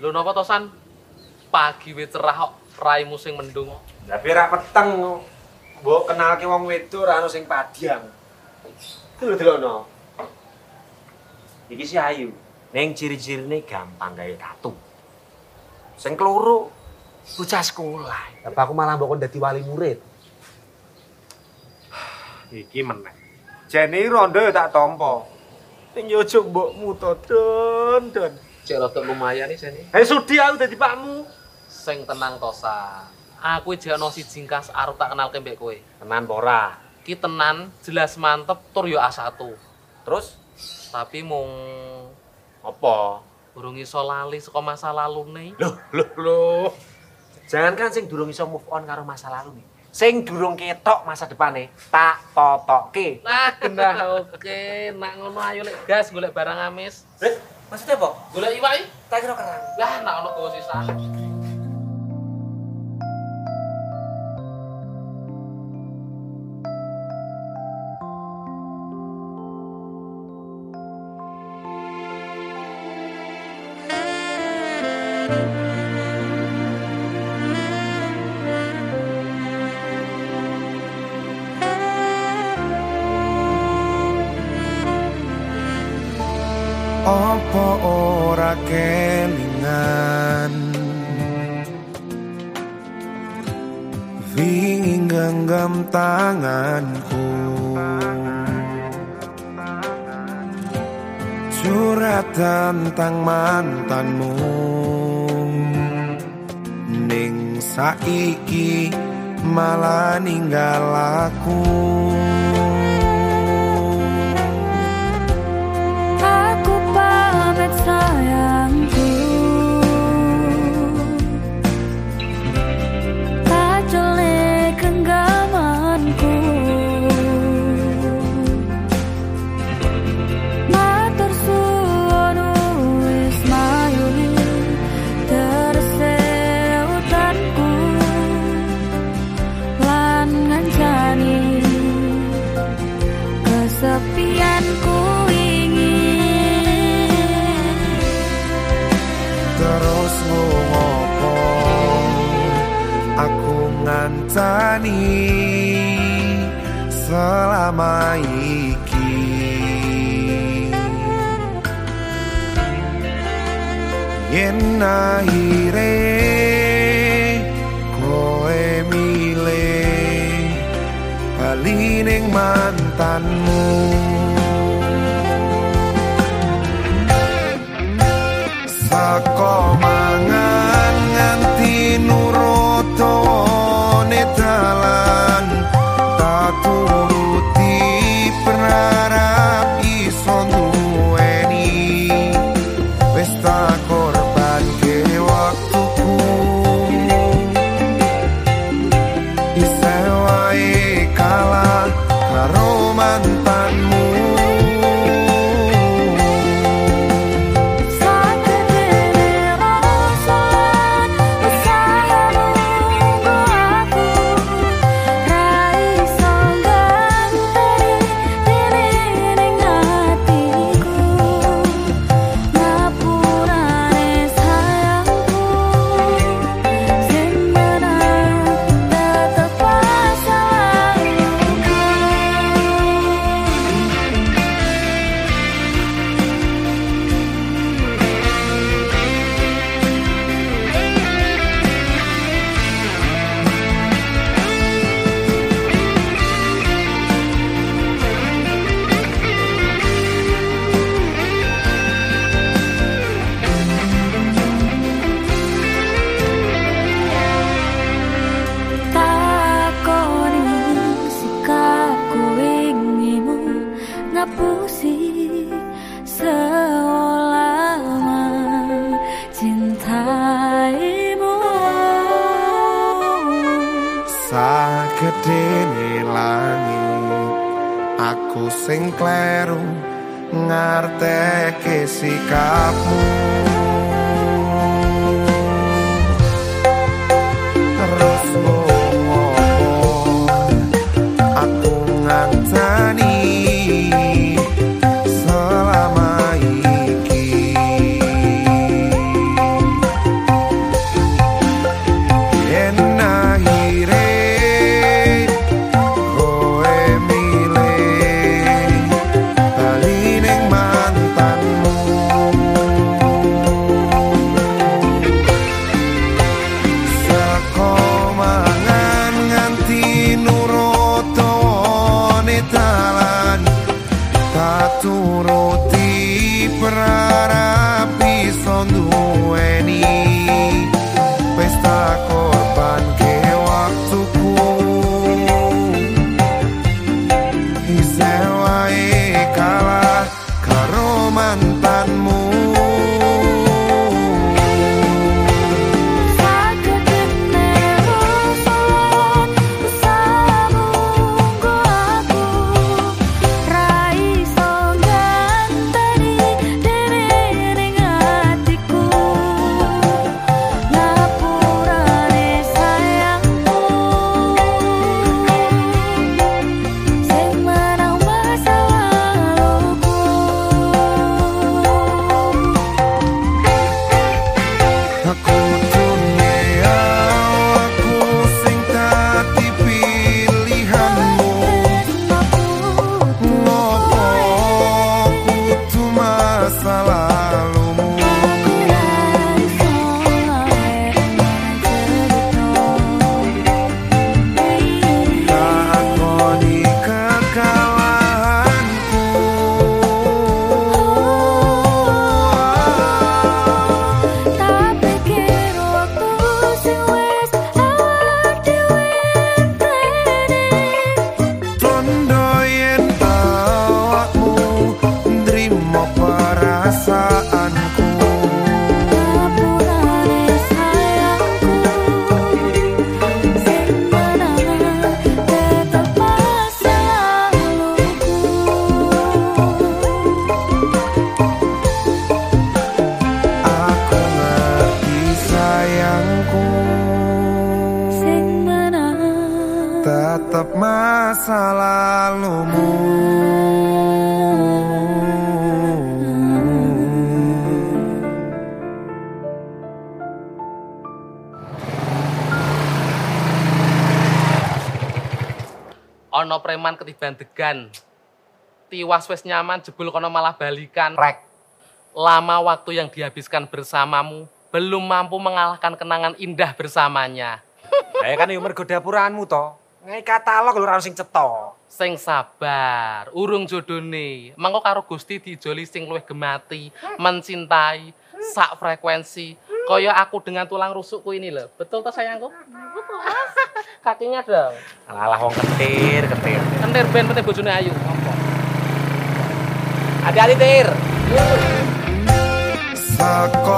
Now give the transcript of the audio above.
Lho napa to San? Pagi wis cerah kok raimu sing mendung. Tapi ra peteng. Mbok kenalke wong wedok ra ono sing padiang. Lho delono. Iki si Ayu. Ning ciri-cirine gampang gawe tatu. Sing keloro bocah sekolah. Apa aku malah mbok dadi wali murid. Iki meneh. Jene rondo ya tak tampa. Ning yo ojo mbokmu to, Don, Don. Cek lumayan nih sini. Hei sudi aku dadi pakmu. Sing tenang to San. Aku iki ono siji kas arep tak kenal mbek kowe. Tenan apa ora? Ki tenan jelas mantep tur yo A1. Terus Tapi mung apa? burung iso lali saka masa lalune. Loh, loh, loh. Jangan kan sing durung iso move on karo masa lalu nih. Sing durung ketok masa depane, tak totokke. Lah genah oke, nak ngono ayo lek gas golek barang amis. Eh, maksudnya apa? Golek iwak iki. Tak kira kerang. Lah nak gowo sisa. Kelingan. Wingi genggam tanganku. Curhat tentang mantanmu. Ning saiki malah ninggal Aku Terus ngopo aku ngantani selama iki? Yen akhire ning mantanmu mantanmu Sakit sagedene langit. Aku sing kleru ngarteke sikapmu I core. Masa lalumu Ono preman ketiban degan. Tiwas wes nyaman jebul kono malah balikan. Rek, Lama waktu yang dihabiskan bersamamu belum mampu mengalahkan kenangan indah bersamanya. saya kan yo mergo dapuraanmu to. Ngai katalog lho ora ono sing cetha. Sing sabar, urung jodone. Mangko karo Gusti dijoli sing luwih gemati, mencintai, sak frekuensi. Kaya aku dengan tulang rusukku ini loh. Betul toh sayangku? Kakinya dong. Alah wong ketir, ketir. Kentir ben penting bojone ayu. Hati-hati, Tir. Saka